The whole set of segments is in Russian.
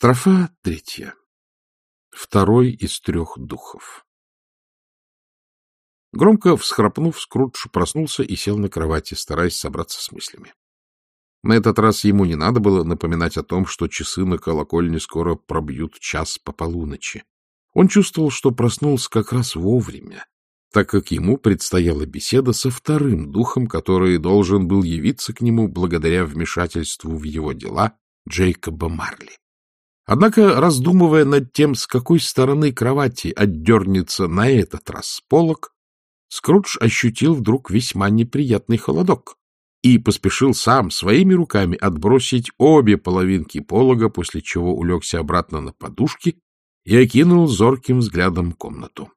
Строфа третья. Второй из трех духов. Громко всхрапнув, Скрудж проснулся и сел на кровати, стараясь собраться с мыслями. На этот раз ему не надо было напоминать о том, что часы на колокольне скоро пробьют час по полуночи. Он чувствовал, что проснулся как раз вовремя, так как ему предстояла беседа со вторым духом, который должен был явиться к нему благодаря вмешательству в его дела Джейкоба Марли. Однако, раздумывая над тем, с какой стороны кровати отдернется на этот раз полок, Скрудж ощутил вдруг весьма неприятный холодок и поспешил сам своими руками отбросить обе половинки полога, после чего улегся обратно на подушки и окинул зорким взглядом комнату.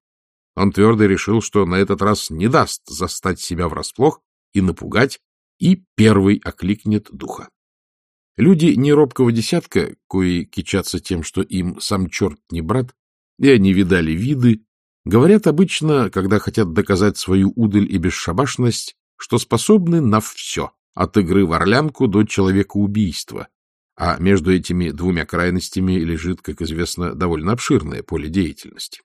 Он твердо решил, что на этот раз не даст застать себя врасплох и напугать, и первый окликнет духа. Люди неробкого десятка, кои кичатся тем, что им сам черт не брат, и они видали виды, говорят обычно, когда хотят доказать свою удаль и бесшабашность, что способны на все, от игры в орлянку до человекоубийства, а между этими двумя крайностями лежит, как известно, довольно обширное поле деятельности.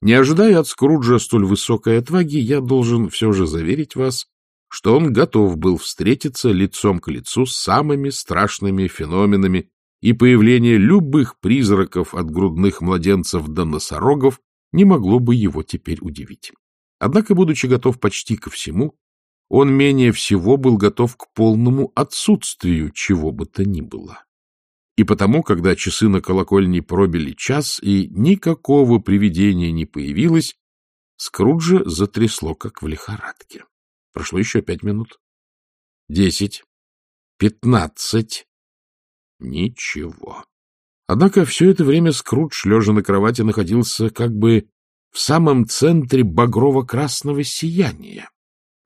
Не ожидая от Скруджа столь высокой отваги, я должен все же заверить вас, что он готов был встретиться лицом к лицу с самыми страшными феноменами, и появление любых призраков от грудных младенцев до носорогов не могло бы его теперь удивить. Однако, будучи готов почти ко всему, он менее всего был готов к полному отсутствию чего бы то ни было. И потому, когда часы на колокольне пробили час и никакого привидения не появилось, Скруджа затрясло, как в лихорадке. Прошло еще пять минут. Десять. Пятнадцать. Ничего. Однако все это время Скрудж, лежа на кровати, находился как бы в самом центре багрово-красного сияния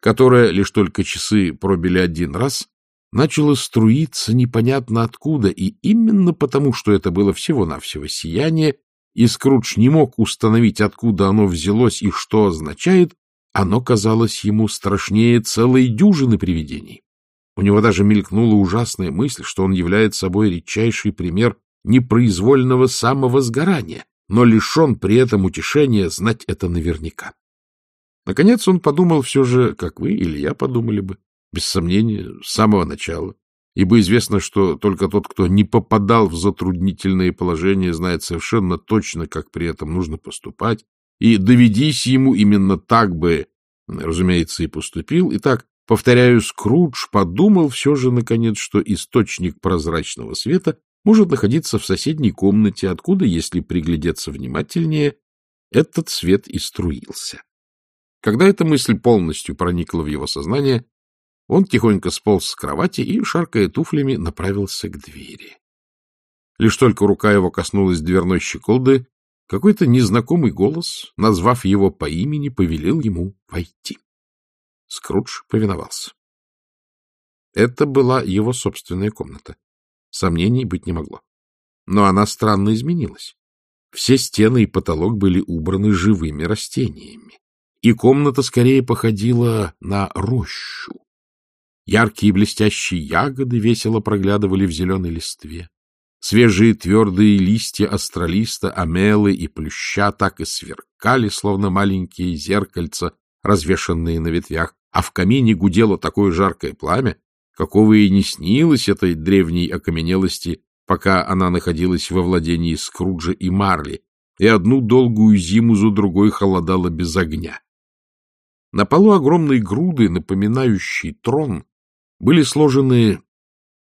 которое, лишь только часы пробили один раз, начало струиться непонятно откуда, и именно потому, что это было всего-навсего сияние, и Скрудж не мог установить, откуда оно взялось и что означает, оно казалось ему страшнее целой дюжины привидений. У него даже мелькнула ужасная мысль, что он является собой редчайший пример непроизвольного самовозгорания, но лишен при этом утешения знать это наверняка. Наконец он подумал все же, как вы или я подумали бы, без сомнения, с самого начала, ибо известно, что только тот, кто не попадал в затруднительные положения, знает совершенно точно, как при этом нужно поступать, и доведись ему именно так бы, разумеется, и поступил. Итак, повторяю, Скрудж подумал все же, наконец, что источник прозрачного света может находиться в соседней комнате, откуда, если приглядеться внимательнее, этот свет и струился. Когда эта мысль полностью проникла в его сознание, он тихонько сполз с кровати и, шаркая туфлями, направился к двери. Лишь только рука его коснулась дверной щеколды, какой-то незнакомый голос, назвав его по имени, повелел ему войти. Скрудж повиновался. Это была его собственная комната. Сомнений быть не могло. Но она странно изменилась. Все стены и потолок были убраны живыми растениями и комната скорее походила на рощу. Яркие блестящие ягоды весело проглядывали в зеленой листве. Свежие твердые листья астролиста, амелы и плюща так и сверкали, словно маленькие зеркальца, развешанные на ветвях, а в камине гудело такое жаркое пламя, какого и не снилось этой древней окаменелости, пока она находилась во владении Скруджа и Марли, и одну долгую зиму за другой холодала без огня. На полу огромной груды, напоминающей трон, были сложены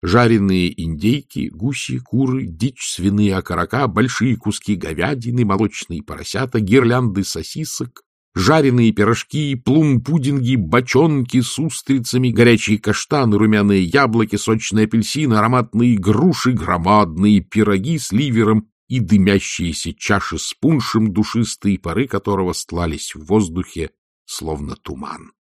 жареные индейки, гуси, куры, дичь, свиные окорока, большие куски говядины, молочные поросята, гирлянды сосисок, жареные пирожки, плум-пудинги, бочонки с устрицами, горячие каштаны, румяные яблоки, сочные апельсины, ароматные груши, громадные пироги с ливером и дымящиеся чаши с пуншем, душистые пары которого стлались в воздухе словно туман.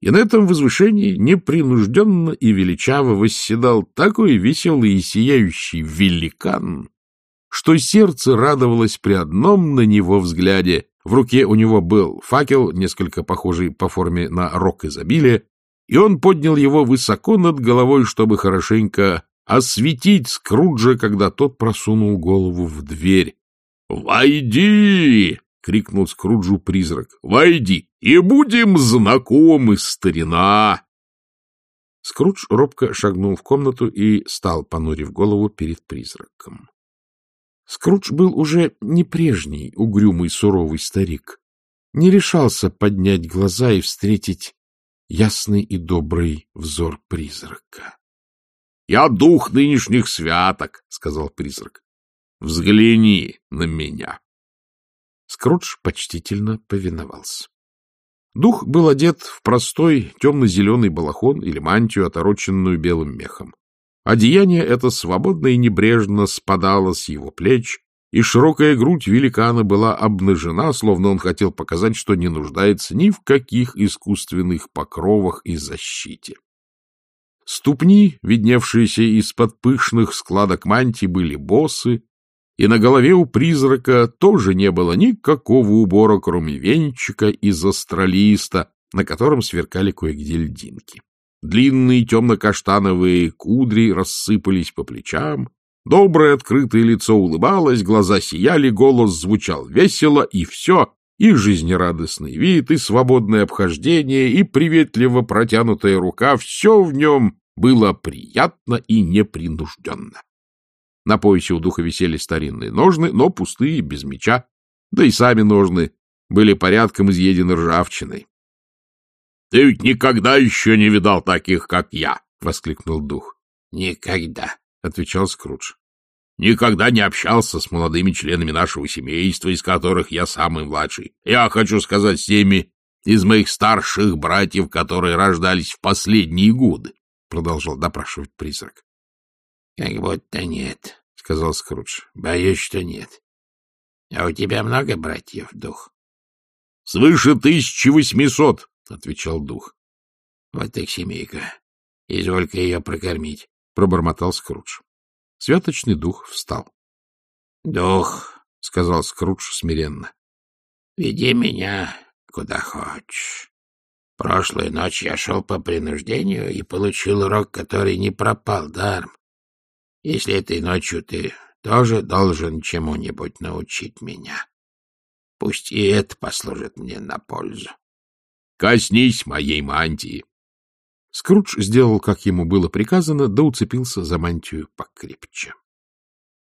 И на этом возвышении непринужденно и величаво восседал такой веселый и сияющий великан, что сердце радовалось при одном на него взгляде. В руке у него был факел, несколько похожий по форме на рог изобилия, и он поднял его высоко над головой, чтобы хорошенько осветить Скруджа, когда тот просунул голову в дверь. «Войди!» — крикнул Скруджу призрак. «Войди, и будем знакомы, старина!» Скрудж робко шагнул в комнату и стал, понурив голову перед призраком. Скрудж был уже не прежний угрюмый суровый старик, не решался поднять глаза и встретить ясный и добрый взор призрака. — Я дух нынешних святок, — сказал призрак. — Взгляни на меня. Скрудж почтительно повиновался. Дух был одет в простой темно-зеленый балахон или мантию, отороченную белым мехом. Одеяние это свободно и небрежно спадало с его плеч, и широкая грудь великана была обнажена, словно он хотел показать, что не нуждается ни в каких искусственных покровах и защите. Ступни, видневшиеся из-под пышных складок мантии, были босы, и на голове у призрака тоже не было никакого убора, кроме венчика из астролиста, на котором сверкали кое-где льдинки. Длинные темно-каштановые кудри рассыпались по плечам, доброе открытое лицо улыбалось, глаза сияли, голос звучал весело, и все, и жизнерадостный вид, и свободное обхождение, и приветливо протянутая рука, все в нем было приятно и непринужденно. На поясе у духа висели старинные ножны, но пустые, без меча, да и сами ножны были порядком изъедены ржавчиной. — Ты ведь никогда еще не видал таких, как я! — воскликнул дух. — Никогда, — отвечал Скрудж. — Никогда не общался с молодыми членами нашего семейства, из которых я самый младший. Я хочу сказать, с теми из моих старших братьев, которые рождались в последние годы, — продолжал допрашивать призрак. — Как будто нет, — сказал Скрудж. — Боюсь, что нет. — А у тебя много братьев, дух? — Свыше тысячи восьмисот, — отвечал дух. — Вот их семейка. Изволь-ка ее прокормить, — пробормотал Скрудж. Святочный дух встал. — Дух, — сказал Скрудж смиренно, — веди меня куда хочешь. Прошлую ночь я шел по принуждению и получил урок, который не пропал даром. Если этой ночью ты тоже должен чему-нибудь научить меня, пусть и это послужит мне на пользу. Коснись моей мантии. Скрудж сделал, как ему было приказано, да уцепился за мантию покрепче.